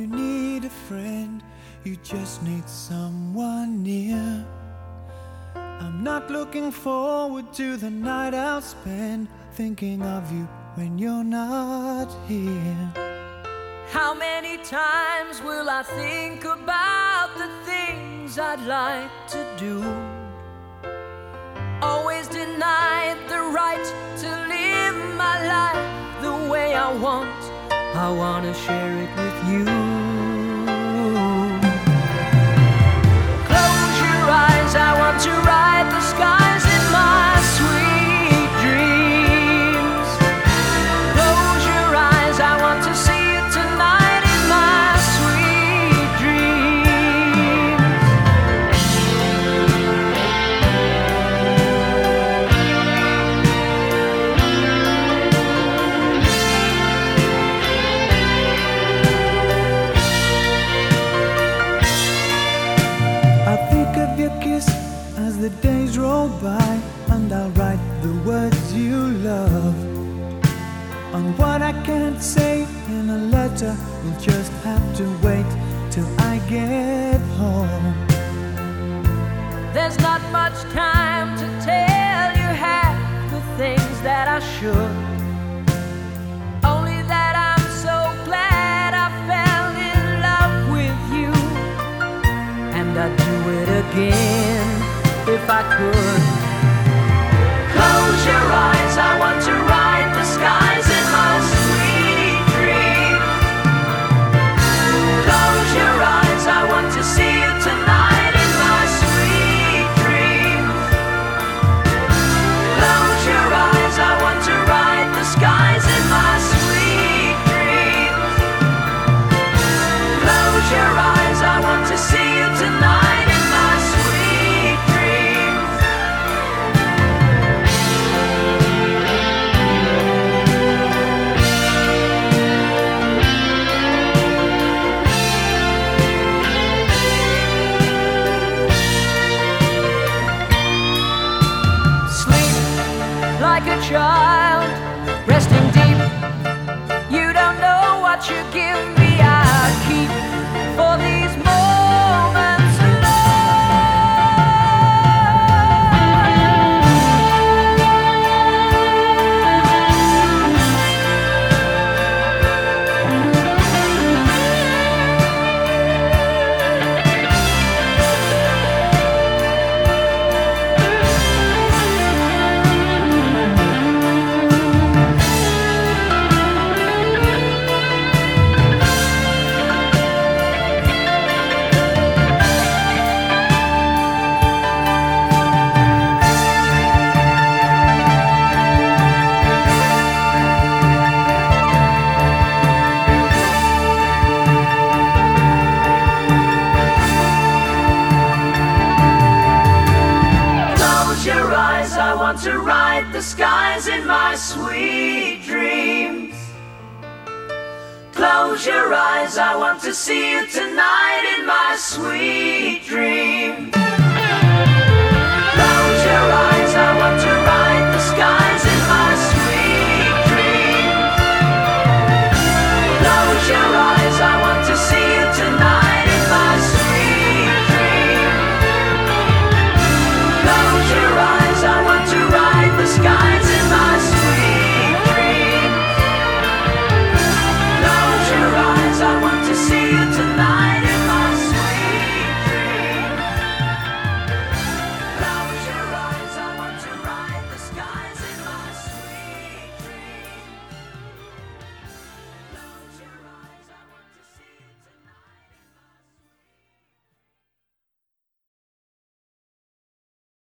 you need a friend, you just need someone near. I'm not looking forward to the night I'll spend thinking of you when you're not here. How many times will I think about the things I'd like to do? Always denied the right to live my life the way I want. I wanna share it with you. What I can't say in a letter, you'll just have to wait till I get home. There's not much time to tell you half the things that I should. Only that I'm so glad I fell in love with you. And I'd do it again if I could. Child, resting deep. You don't know what you give want to ride the skies in my sweet dreams. Close your eyes, I want to see you tonight in my sweet.